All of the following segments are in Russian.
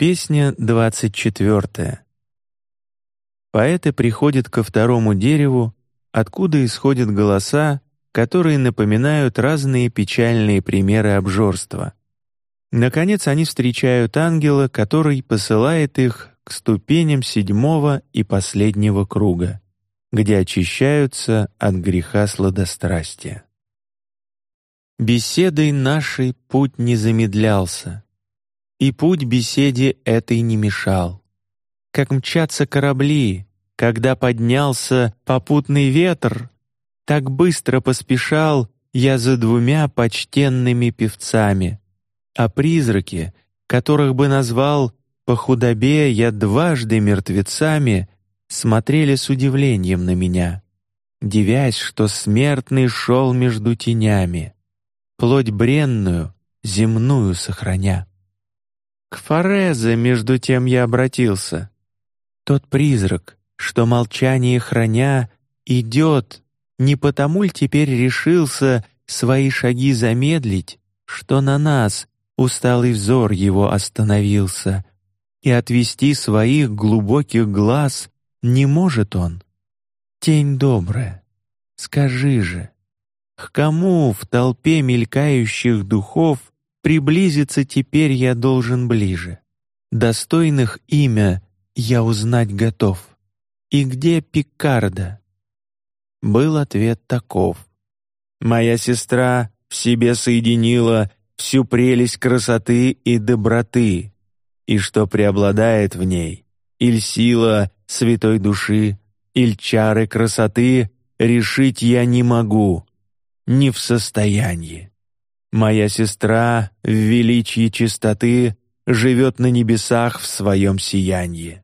Песня двадцать четвертая. Поэты приходят ко второму дереву, откуда исходят голоса, которые напоминают разные печальные примеры обжорства. Наконец они встречают ангела, который посылает их к ступеням седьмого и последнего круга, где очищаются от греха сладострастия. Беседой нашей путь не замедлялся, и путь беседе этой не мешал. Как мчатся корабли, когда поднялся попутный ветер, так быстро поспешал я за двумя почтенными певцами, а призраки, которых бы назвал по худобе я дважды мертвецами, смотрели с удивлением на меня, дивясь, что смертный шел между тенями, плоть бренную, земную сохраня. К Форезе между тем я обратился. Тот призрак, что молчание храня, идет, не потому ль теперь решился свои шаги замедлить, что на нас усталый взор его остановился, и отвести своих глубоких глаз не может он. Тень добрая, скажи же, к кому в толпе мелькающих духов Приблизиться теперь я должен ближе. Достойных имя я узнать готов. И где Пикарда? Был ответ таков: моя сестра в себе соединила всю прелесть красоты и доброты, и что преобладает в ней, иль сила святой души, иль чары красоты, решить я не могу, не в состоянии. Моя сестра в величии чистоты живет на небесах в своем сиянии.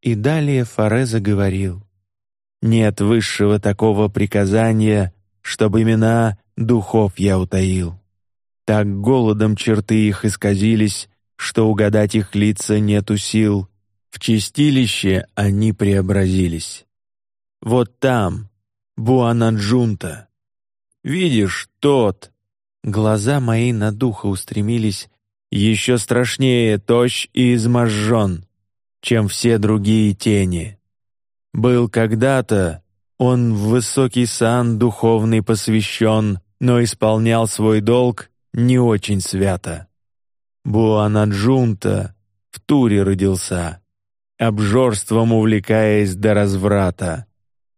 И далее Фаре заговорил: нет высшего такого приказания, чтобы имена духов я утаил. Так голодом черты их исказились, что угадать их лица нету сил. В чистилище они преобразились. Вот там, Буанаджунта, видишь тот, Глаза мои на духа устремились, еще страшнее тощ и изможжен, чем все другие тени. Был когда-то он в высокий сан духовный посвящен, но исполнял свой долг не очень свято. Буанаджунта в Туре родился, обжорством увлекаясь до разврата.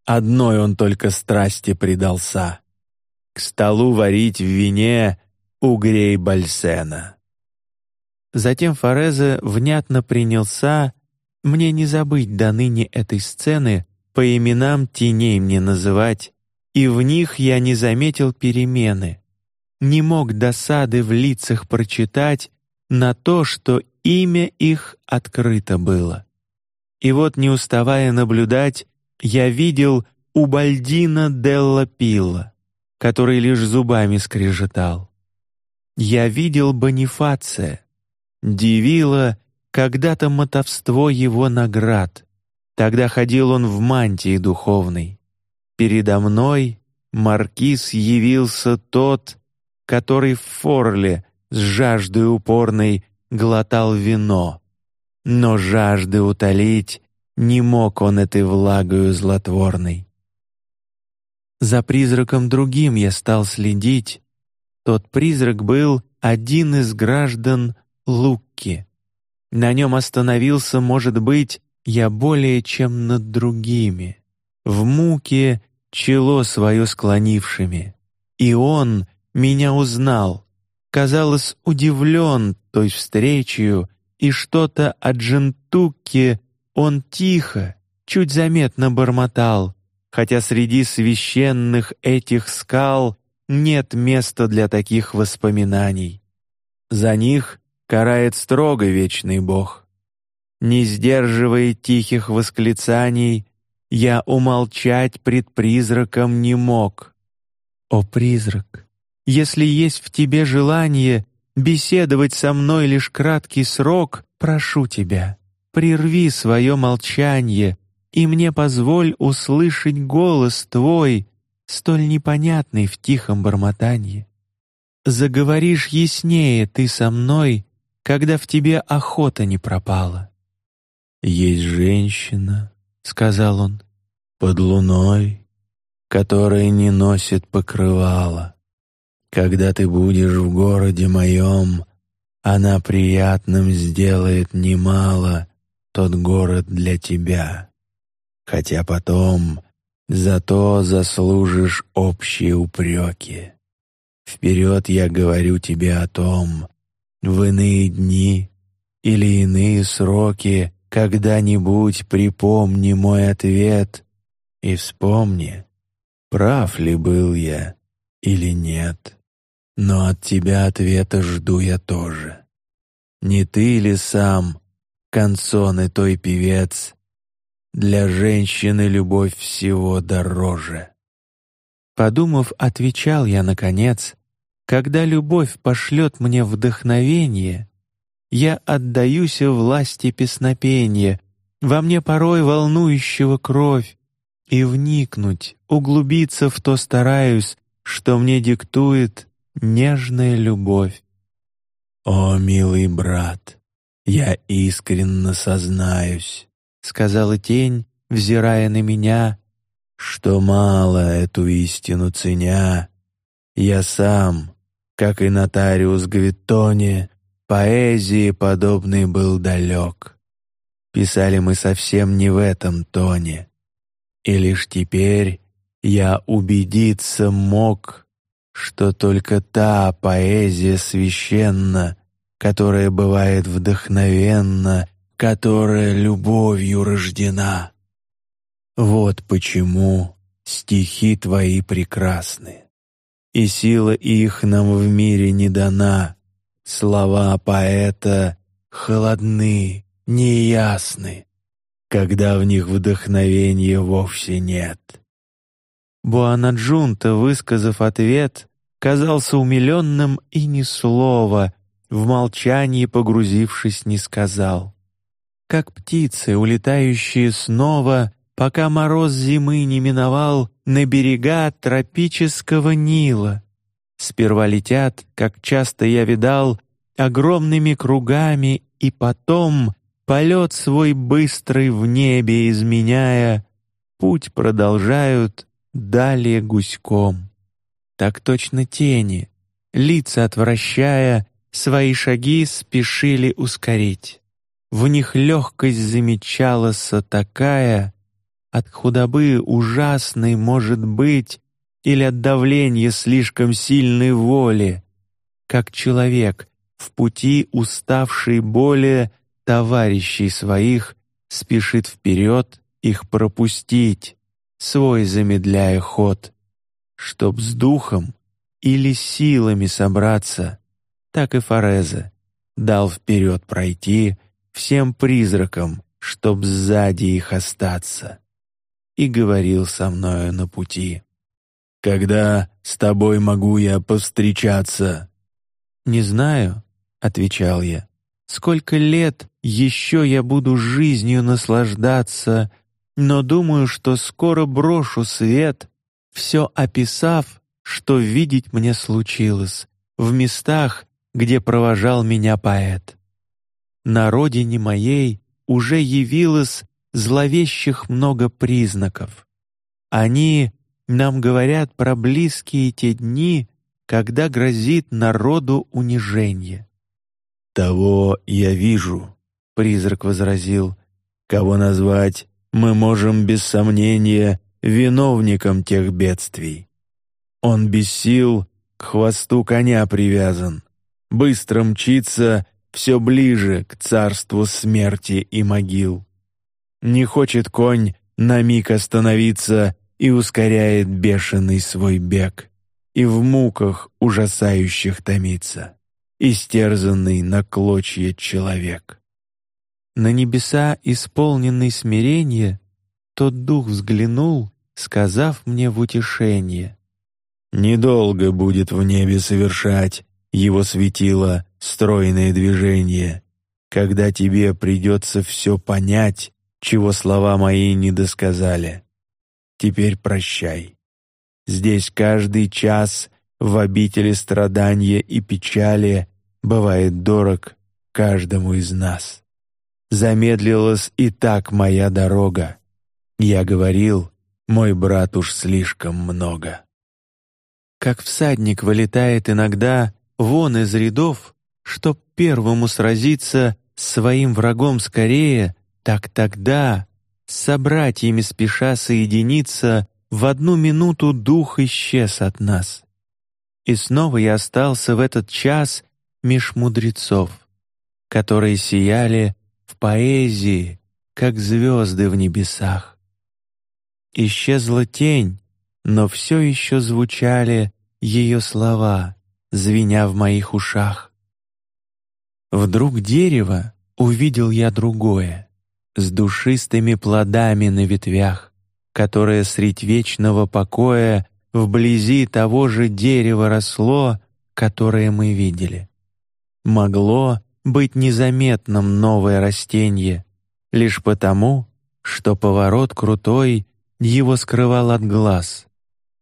Одной он только страсти предался столу варить в вине угрей бальсена. Затем Форезе внятно принялся мне не забыть до ныне этой сцены по именам теней мне называть, и в них я не заметил перемены, не мог досады в лицах прочитать на то, что имя их открыто было. И вот не уставая наблюдать, я видел у Бальдина Делла Пилла, который лишь зубами скрежетал. Я видел Бонифация, дивило когда-то мотовство его наград. Тогда ходил он в мантии духовной. Передо мной маркиз явился тот, который в форле с жаждой упорной глотал вино, но жажды утолить не мог он этой влагою злотворной. За призраком другим я стал следить. Тот призрак был один из граждан Лукки. На нем остановился, может быть, я более чем над другими, в муке чело свое склонившими. И он меня узнал, казалось, удивлен той встречей, и что-то о Джентуке он тихо, чуть заметно бормотал, хотя среди священных этих скал нет места для таких воспоминаний. За них карает строго вечный Бог. Не сдерживая тихих восклицаний, я умолчать пред призраком не мог. О призрак, если есть в тебе желание беседовать со мной лишь краткий срок, прошу тебя, прерви свое молчание и мне позволь услышать голос твой, столь непонятный в тихом бормотании. Заговоришь яснее ты со мной, когда в тебе охота не пропала. Есть женщина, сказал он, под луной, которая не носит покрывала. Когда ты будешь в городе моем, она приятным сделает немало тот город для тебя. Хотя потом зато заслужишь общие упреки. Вперед я говорю тебе о том, в иные дни или иные сроки когда-нибудь припомни мой ответ и вспомни, прав ли был я или нет. Но от тебя ответа жду я тоже. Не ты ли сам, концон той певец, для женщины любовь всего дороже? Подумав, отвечал я наконец, когда любовь пошлет мне вдохновение, я отдаюсь власти песнопения, во мне порой волнующего кровь, и вникнуть, углубиться в то стараюсь, что мне диктует нежная любовь. О, милый брат, я искренне сознаюсь, сказала тень, взирая на меня, что мало эту истину ценя, я сам, как и нотариус Гвиттони, поэзии подобный был далек. Писали мы совсем не в этом тоне, и лишь теперь я убедиться мог, что только та поэзия священна, которая бывает вдохновенна, которая любовью рождена. Вот почему стихи твои прекрасны, и сила их нам в мире не дана. Слова поэта холодны, неясны, когда в них вдохновения вовсе нет. Буанаджунта, высказав ответ, казался умиленным и ни слова, в молчании погрузившись, не сказал. Как птицы, улетающие снова, пока мороз зимы не миновал на берега тропического Нила. Сперва летят, как часто я видал, огромными кругами, и потом полет свой быстрый в небе изменяя, путь продолжают далее гуськом. Так точно тени, лица отвращая, свои шаги спешили ускорить. В них легкость замечалась такая, от худобы ужасной может быть или от давления слишком сильной воли, как человек в пути уставший более товарищей своих спешит вперед их пропустить свой замедляя ход, чтоб с духом или силами собраться, так и Фореза дал вперед пройти всем призракам, чтоб сзади их остаться, и говорил со мною на пути. Когда с тобой могу я повстречаться? Не знаю, отвечал я. Сколько лет еще я буду жизнью наслаждаться но думаю, что скоро брошу свет, все описав, что видеть мне случилось в местах, где провожал меня поэт. На родине моей уже явилось зловещих много признаков. Они нам говорят про близкие те дни, когда грозит народу унижение. Того я вижу, призрак возразил, кого назвать мы можем без сомнения виновником тех бедствий. Он без сил к хвосту коня привязан, быстро мчится все ближе к царству смерти и могил. Не хочет конь на миг остановиться и ускоряет бешеный свой бег, и в муках ужасающих томится, истерзанный на клочья человек. На небеса, исполненный смирения, тот дух взглянул, сказав мне в утешение: недолго будет в небе совершать его светило стройное движение, когда тебе придется все понять, чего слова мои не досказали. Теперь прощай. Здесь каждый час в обители страдания и печали бывает дорог каждому из нас. Замедлилась и так моя дорога. Я говорил, мой брат уж слишком много. Как всадник вылетает иногда вон из рядов, чтоб первому сразиться с своим врагом скорее, так тогда с собратьями спеша соединиться в одну минуту дух исчез от нас. И снова я остался в этот час меж мудрецов, которые сияли в поэзии, как звезды в небесах. Исчезла тень, но все еще звучали ее слова, звеня в моих ушах. Вдруг дерево увидел я другое, с душистыми плодами на ветвях, которое средь вечного покоя вблизи того же дерева росло, которое мы видели. Могло быть незаметным новое растение, лишь потому, что поворот крутой его скрывал от глаз,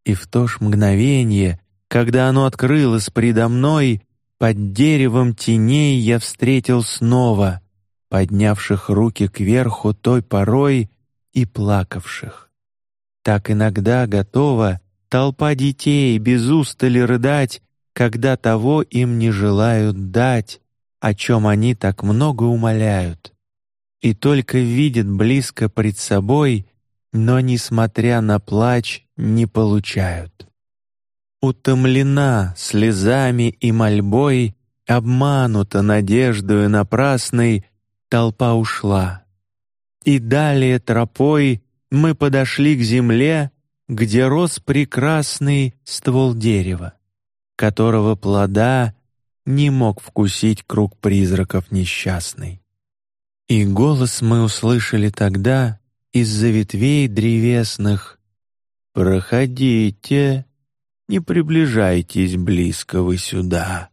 и в то ж мгновение, когда оно открылось предо мной, под деревом теней я встретил снова поднявших руки кверху той порой и плакавших. Так иногда готова толпа детей без устали рыдать, когда того им не желают дать, о чем они так много умоляют, и только видят близко пред собой, но несмотря на плач не получают. Утомлена слезами и мольбой, обманута надеждою напрасной, толпа ушла. И далее тропой мы подошли к земле, где рос прекрасный ствол дерева, которого плода не мог вкусить круг призраков несчастный. И голос мы услышали тогда из-за ветвей древесных: "Проходите, не приближайтесь близко вы сюда,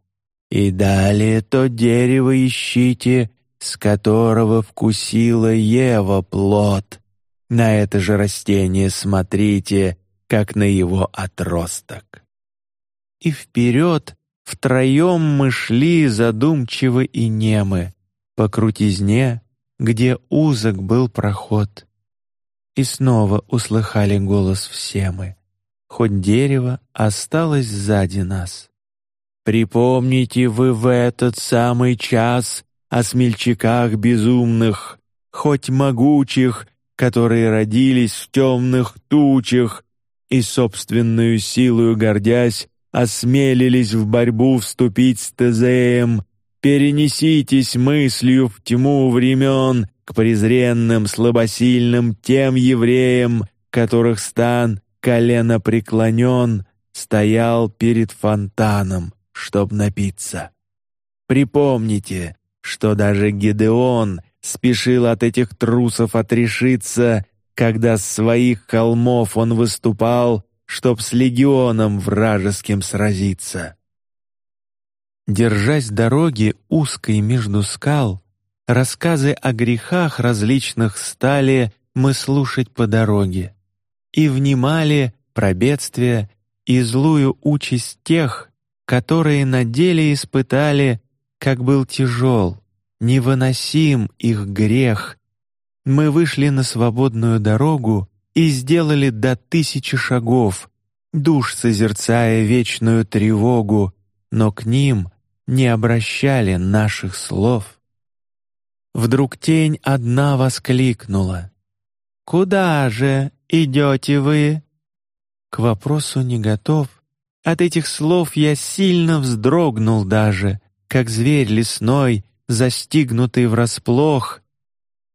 и далее то дерево ищите, с которого вкусила Ева плод. На это же растение смотрите, как на его отросток. И вперед втроем мы шли задумчивы и немы по крутизне, где узок был проход. И снова услыхали голос все мы, хоть дерево осталось сзади нас. Припомните вы в этот самый час о смельчаках безумных, хоть могучих, которые родились в темных тучах и собственную силою гордясь осмелились в борьбу вступить с Тезеем. Перенеситесь мыслью в тьму времен к презренным слабосильным тем евреям, которых стан колено преклонен стоял перед фонтаном, чтоб напиться. Припомните, что даже Гедеон спешил от этих трусов отрешиться, когда с своих холмов он выступал, чтоб с легионом вражеским сразиться. Держась дороги узкой между скал, рассказы о грехах различных стали мы слушать по дороге и внимали про бедствия и злую участь тех, которые на деле испытали как был тяжел, невыносим их грех. Мы вышли на свободную дорогу и сделали до тысячи шагов, душ созерцая вечную тревогу, но к ним не обращали наших слов. Вдруг тень одна воскликнула: "Куда же идете вы?" К вопросу не готов. От этих слов я сильно вздрогнул даже как зверь лесной, застигнутый врасплох.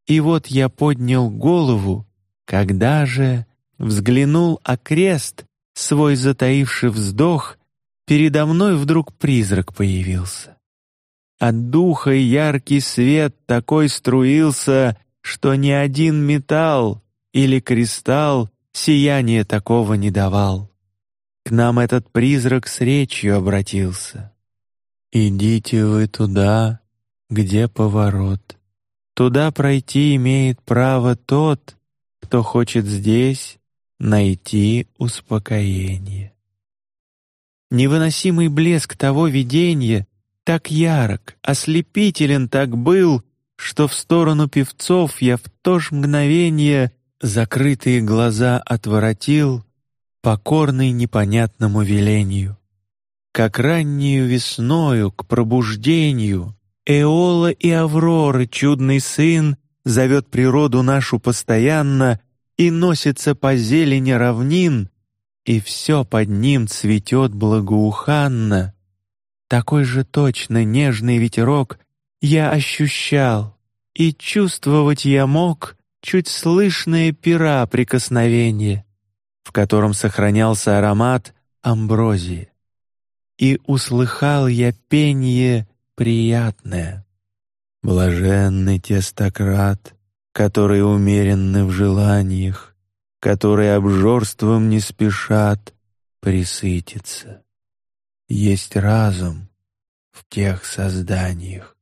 И вот я поднял голову, когда же взглянул окрест, свой затаивший вздох, передо мной вдруг призрак появился. От духа яркий свет такой струился, что ни один металл или кристалл сияние такого не давал. К нам этот призрак с речью обратился. Идите вы туда, где поворот. Туда пройти имеет право тот, кто хочет здесь найти успокоение. Невыносимый блеск того видения так ярок, ослепителен так был, что в сторону певцов я в то ж мгновение закрытые глаза отворотил, покорный непонятному велению. Как раннюю весною к пробуждению Эола и Авроры чудный сын зовет природу нашу постоянно и носится по зелени равнин, и все под ним цветет благоуханно. Такой же точно нежный ветерок я ощущал, и чувствовать я мог чуть слышное пера прикосновение, в котором сохранялся аромат амброзии. И услыхал я пение приятное. Блаженный тестократ, которые умеренны в желаниях, которые обжорством не спешат присытиться. Есть разум в тех созданиях.